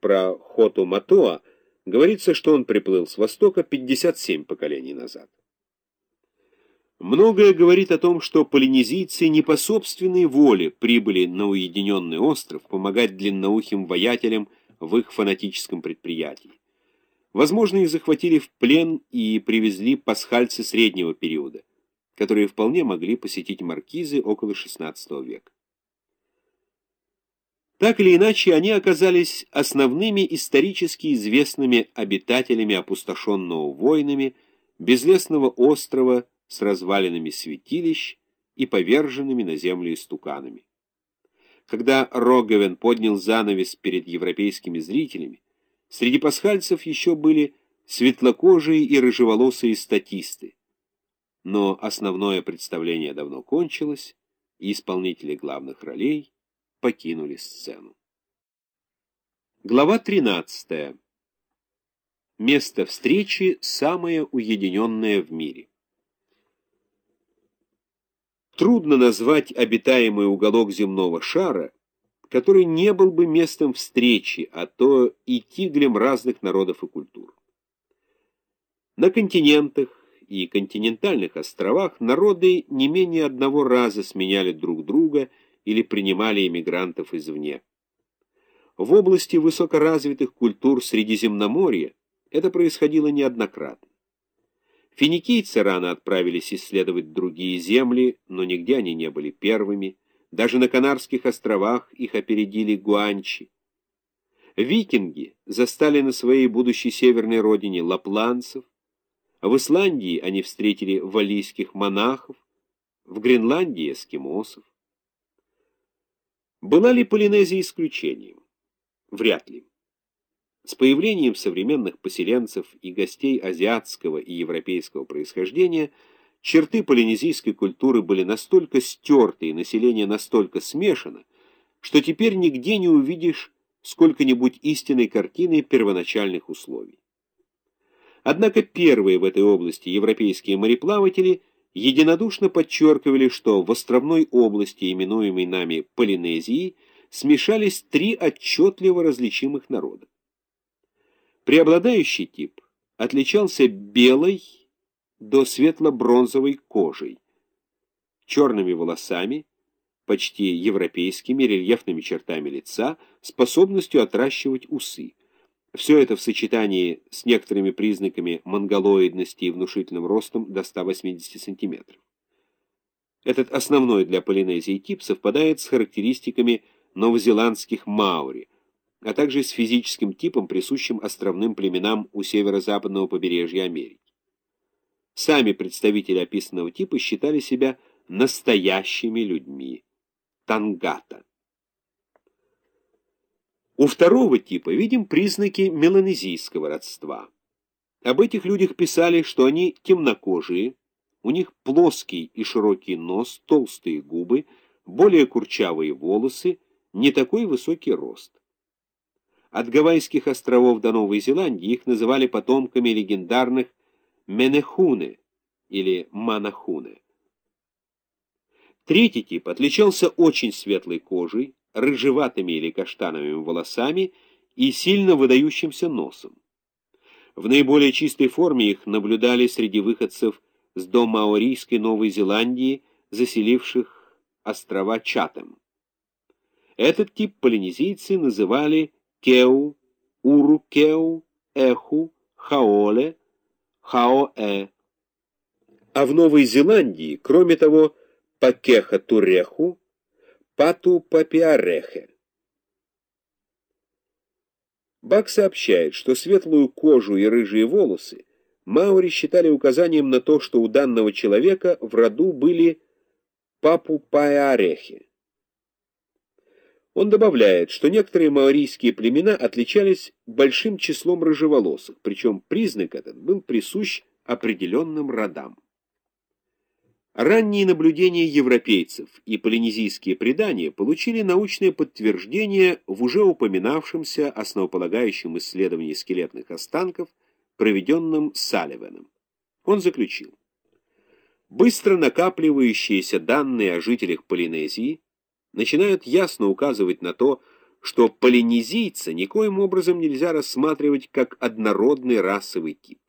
про Хоту Матоа говорится, что он приплыл с востока 57 поколений назад. Многое говорит о том, что полинезийцы не по собственной воле прибыли на уединенный остров помогать длинноухим воятелям в их фанатическом предприятии. Возможно, их захватили в плен и привезли пасхальцы среднего периода, которые вполне могли посетить маркизы около XVI века. Так или иначе, они оказались основными исторически известными обитателями опустошенного войнами, безлесного острова с развалинами святилищ и поверженными на землю истуканами. Когда Роговен поднял занавес перед европейскими зрителями, среди пасхальцев еще были светлокожие и рыжеволосые статисты. Но основное представление давно кончилось, и исполнители главных ролей покинули сцену. Глава 13. Место встречи самое уединенное в мире. Трудно назвать обитаемый уголок земного шара, который не был бы местом встречи, а то и тиглем разных народов и культур. На континентах и континентальных островах народы не менее одного раза сменяли друг друга или принимали иммигрантов извне. В области высокоразвитых культур Средиземноморья это происходило неоднократно. Финикийцы рано отправились исследовать другие земли, но нигде они не были первыми. Даже на Канарских островах их опередили гуанчи. Викинги застали на своей будущей северной родине лапланцев, в Исландии они встретили валийских монахов, в Гренландии — эскимосов. Была ли Полинезия исключением? Вряд ли. С появлением современных поселенцев и гостей азиатского и европейского происхождения черты полинезийской культуры были настолько стерты и население настолько смешано, что теперь нигде не увидишь сколько-нибудь истинной картины первоначальных условий. Однако первые в этой области европейские мореплаватели единодушно подчеркивали, что в островной области, именуемой нами Полинезией, смешались три отчетливо различимых народа. Преобладающий тип отличался белой до светло-бронзовой кожей, черными волосами, почти европейскими рельефными чертами лица, способностью отращивать усы. Все это в сочетании с некоторыми признаками монголоидности и внушительным ростом до 180 сантиметров. Этот основной для Полинезии тип совпадает с характеристиками новозеландских маори – а также с физическим типом, присущим островным племенам у северо-западного побережья Америки. Сами представители описанного типа считали себя настоящими людьми. Тангата. У второго типа видим признаки меланезийского родства. Об этих людях писали, что они темнокожие, у них плоский и широкий нос, толстые губы, более курчавые волосы, не такой высокий рост. От Гавайских островов до Новой Зеландии их называли потомками легендарных Менехуне или Манахуне. Третий тип отличался очень светлой кожей, рыжеватыми или каштановыми волосами и сильно выдающимся носом. В наиболее чистой форме их наблюдали среди выходцев с домаорийской Новой Зеландии, заселивших острова Чатем. Этот тип полинезийцы называли Кеу, Урукеу, Эху, Хаоле, Хаоэ. А в Новой Зеландии, кроме того, Пакеха Туреху, Пату Папиарехе. Бак сообщает, что светлую кожу и рыжие волосы маори считали указанием на то, что у данного человека в роду были папу Папупаярехи. Он добавляет, что некоторые маорийские племена отличались большим числом рыжеволосых, причем признак этот был присущ определенным родам. Ранние наблюдения европейцев и полинезийские предания получили научное подтверждение в уже упоминавшемся основополагающем исследовании скелетных останков, проведенном Салливаном. Он заключил, быстро накапливающиеся данные о жителях Полинезии начинают ясно указывать на то, что полинезийца никоим образом нельзя рассматривать как однородный расовый тип.